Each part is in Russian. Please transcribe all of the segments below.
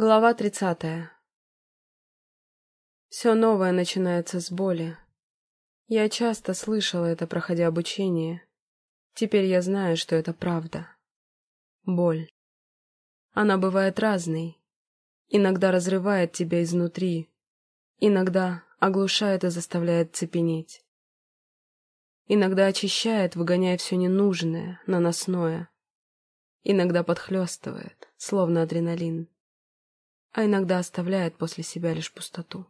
Глава тридцатая. Все новое начинается с боли. Я часто слышала это, проходя обучение. Теперь я знаю, что это правда. Боль. Она бывает разной. Иногда разрывает тебя изнутри. Иногда оглушает и заставляет цепенеть. Иногда очищает, выгоняя все ненужное, наносное. Иногда подхлестывает, словно адреналин а иногда оставляет после себя лишь пустоту.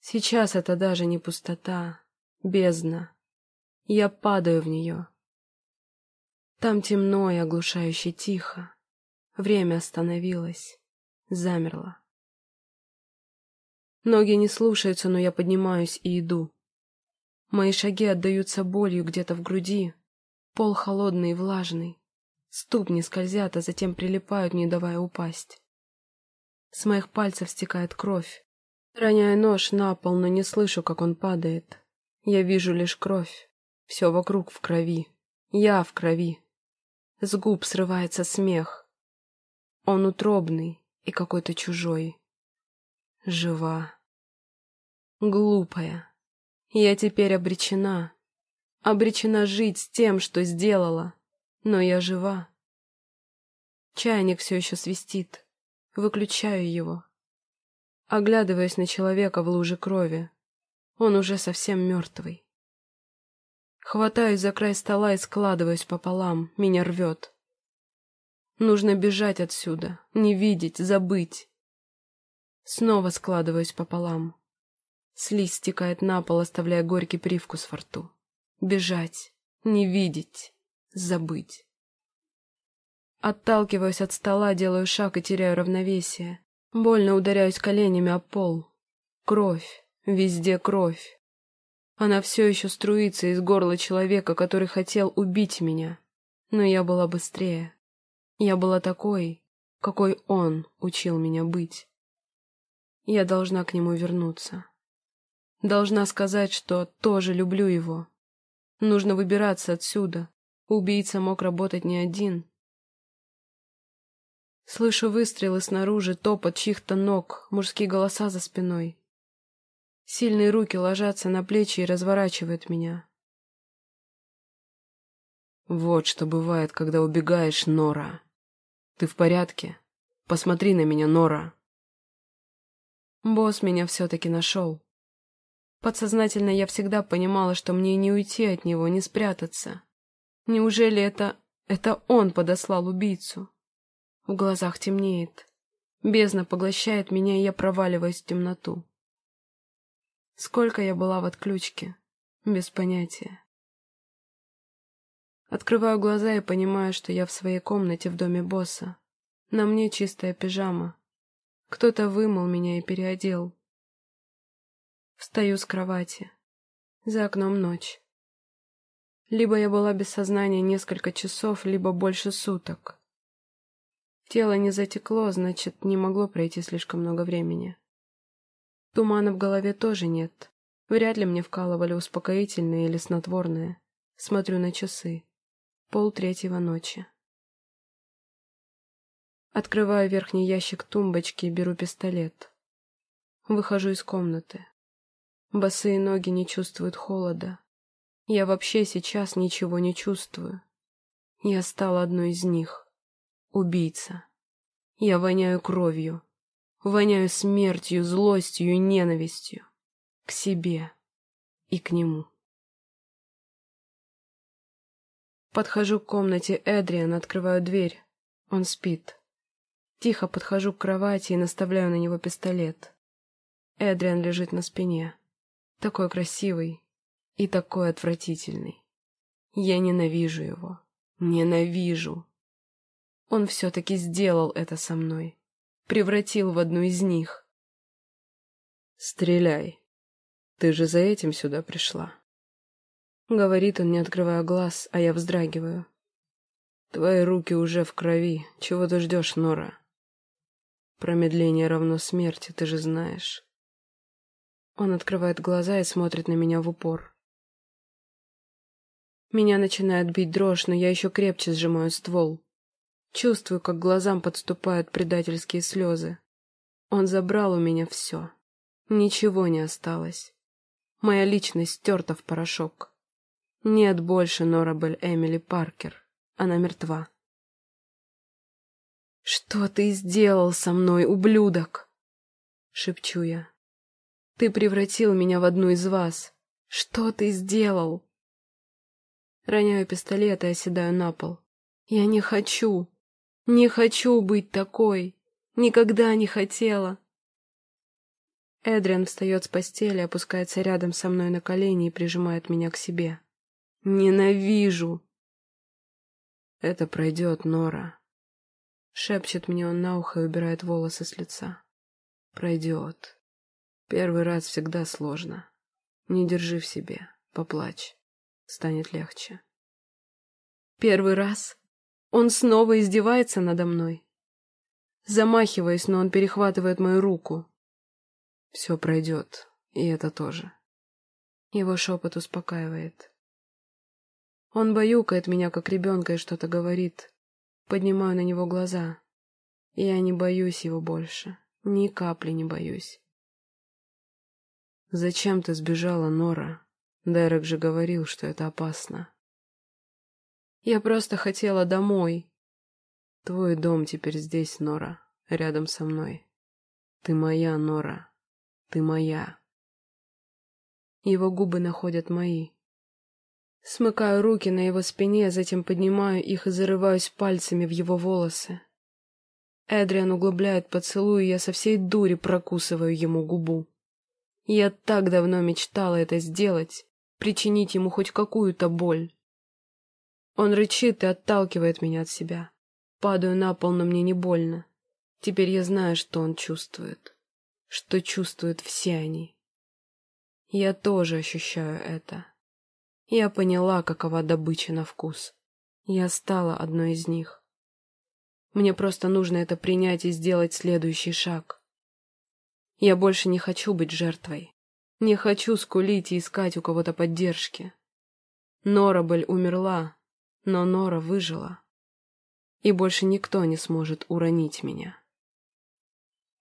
Сейчас это даже не пустота, бездна. Я падаю в нее. Там темно и оглушающе тихо. Время остановилось, замерло. Ноги не слушаются, но я поднимаюсь и иду. Мои шаги отдаются болью где-то в груди. Пол холодный и влажный. Ступни скользят, а затем прилипают, не давая упасть. С моих пальцев стекает кровь. Роняю нож на пол, но не слышу, как он падает. Я вижу лишь кровь. Все вокруг в крови. Я в крови. С губ срывается смех. Он утробный и какой-то чужой. Жива. Глупая. Я теперь обречена. Обречена жить с тем, что сделала но я жива. Чайник все еще свистит. Выключаю его. Оглядываясь на человека в луже крови. Он уже совсем мертвый. Хватаюсь за край стола и складываюсь пополам. Меня рвет. Нужно бежать отсюда, не видеть, забыть. Снова складываюсь пополам. Слизь стекает на пол, оставляя горький привкус во рту. Бежать, не видеть забыть. Отталкиваюсь от стола, делаю шаг и теряю равновесие. Больно ударяюсь коленями о пол. Кровь. Везде кровь. Она все еще струится из горла человека, который хотел убить меня. Но я была быстрее. Я была такой, какой он учил меня быть. Я должна к нему вернуться. Должна сказать, что тоже люблю его. Нужно выбираться отсюда, Убийца мог работать не один. Слышу выстрелы снаружи, топот чьих-то ног, мужские голоса за спиной. Сильные руки ложатся на плечи и разворачивают меня. Вот что бывает, когда убегаешь, Нора. Ты в порядке? Посмотри на меня, Нора. Босс меня все-таки нашел. Подсознательно я всегда понимала, что мне не уйти от него, не спрятаться. Неужели это... это он подослал убийцу? В глазах темнеет. Бездна поглощает меня, и я проваливаюсь в темноту. Сколько я была в отключке? Без понятия. Открываю глаза и понимаю, что я в своей комнате в доме босса. На мне чистая пижама. Кто-то вымыл меня и переодел. Встаю с кровати. За окном ночь. Либо я была без сознания несколько часов, либо больше суток. Тело не затекло, значит, не могло пройти слишком много времени. Тумана в голове тоже нет. Вряд ли мне вкалывали успокоительное или снотворное. Смотрю на часы. Пол третьего ночи. Открываю верхний ящик тумбочки и беру пистолет. Выхожу из комнаты. Босые ноги не чувствуют холода. Я вообще сейчас ничего не чувствую. Я стала одной из них. Убийца. Я воняю кровью. Воняю смертью, злостью и ненавистью. К себе и к нему. Подхожу к комнате Эдриан, открываю дверь. Он спит. Тихо подхожу к кровати и наставляю на него пистолет. Эдриан лежит на спине. Такой красивый, и такой отвратительный. Я ненавижу его. Ненавижу. Он все-таки сделал это со мной. Превратил в одну из них. «Стреляй. Ты же за этим сюда пришла». Говорит он, не открывая глаз, а я вздрагиваю. «Твои руки уже в крови. Чего ты ждешь, Нора?» «Промедление равно смерти, ты же знаешь». Он открывает глаза и смотрит на меня в упор. Меня начинает бить дрожь, но я еще крепче сжимаю ствол. Чувствую, как глазам подступают предательские слезы. Он забрал у меня все. Ничего не осталось. Моя личность стерта в порошок. Нет больше Норабель Эмили Паркер. Она мертва. «Что ты сделал со мной, ублюдок?» — шепчу я. «Ты превратил меня в одну из вас. Что ты сделал?» Роняю пистолет и оседаю на пол. «Я не хочу. Не хочу быть такой. Никогда не хотела». Эдриан встает с постели, опускается рядом со мной на колени и прижимает меня к себе. «Ненавижу!» «Это пройдет, Нора», Шепчет мне он на ухо и убирает волосы с лица. Пройдет. Первый раз всегда сложно. Не держи в себе, поплачь. Станет легче. Первый раз? Он снова издевается надо мной. Замахиваясь, но он перехватывает мою руку. Все пройдет, и это тоже. Его шепот успокаивает. Он баюкает меня, как ребенка, и что-то говорит, Поднимаю на него глаза. Я не боюсь его больше. Ни капли не боюсь. «Зачем ты сбежала, Нора? Дерек же говорил, что это опасно». «Я просто хотела домой». «Твой дом теперь здесь, Нора, рядом со мной. Ты моя, Нора. Ты моя». Его губы находят мои. Смыкаю руки на его спине, затем поднимаю их и зарываюсь пальцами в его волосы. Эдриан углубляет поцелуй, и я со всей дури прокусываю ему губу. Я так давно мечтала это сделать, причинить ему хоть какую-то боль. Он рычит и отталкивает меня от себя. Падаю на пол, но мне не больно. Теперь я знаю, что он чувствует. Что чувствуют все они. Я тоже ощущаю это. Я поняла, какова добыча на вкус. Я стала одной из них. Мне просто нужно это принять и сделать следующий шаг. Я больше не хочу быть жертвой. Не хочу скулить и искать у кого-то поддержки. Норабель умерла, но Нора выжила. И больше никто не сможет уронить меня.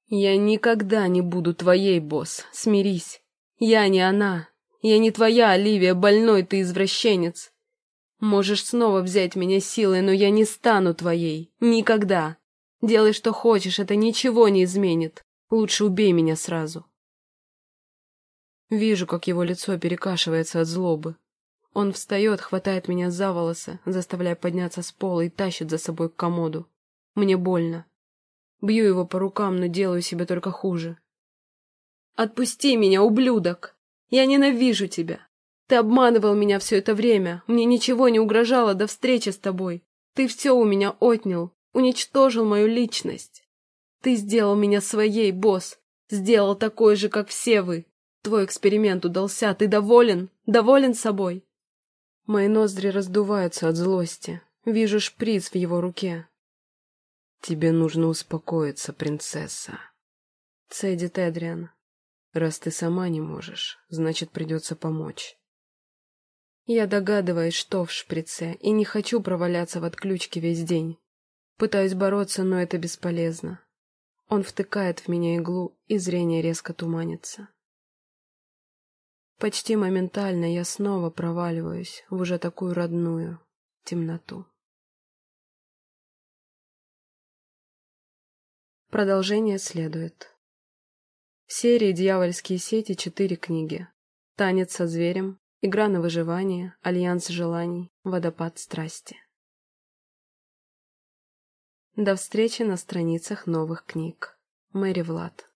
Я никогда не буду твоей, босс, смирись. Я не она, я не твоя, Оливия, больной ты извращенец. Можешь снова взять меня силой, но я не стану твоей. Никогда. Делай, что хочешь, это ничего не изменит. Лучше убей меня сразу. Вижу, как его лицо перекашивается от злобы. Он встает, хватает меня за волосы, заставляя подняться с пола и тащит за собой к комоду. Мне больно. Бью его по рукам, но делаю себе только хуже. «Отпусти меня, ублюдок!» Я ненавижу тебя. Ты обманывал меня все это время. Мне ничего не угрожало до встречи с тобой. Ты все у меня отнял, уничтожил мою личность. Ты сделал меня своей, босс. Сделал такой же, как все вы. Твой эксперимент удался. Ты доволен? Доволен собой? Мои ноздри раздуваются от злости. Вижу шприц в его руке. «Тебе нужно успокоиться, принцесса», — цедит Эдриан. Раз ты сама не можешь, значит, придется помочь. Я догадываюсь, что в шприце, и не хочу проваляться в отключке весь день. Пытаюсь бороться, но это бесполезно. Он втыкает в меня иглу, и зрение резко туманится. Почти моментально я снова проваливаюсь в уже такую родную темноту. Продолжение следует. В серии «Дьявольские сети» четыре книги. «Танец со зверем», «Игра на выживание», «Альянс желаний», «Водопад страсти». До встречи на страницах новых книг. Мэри Влад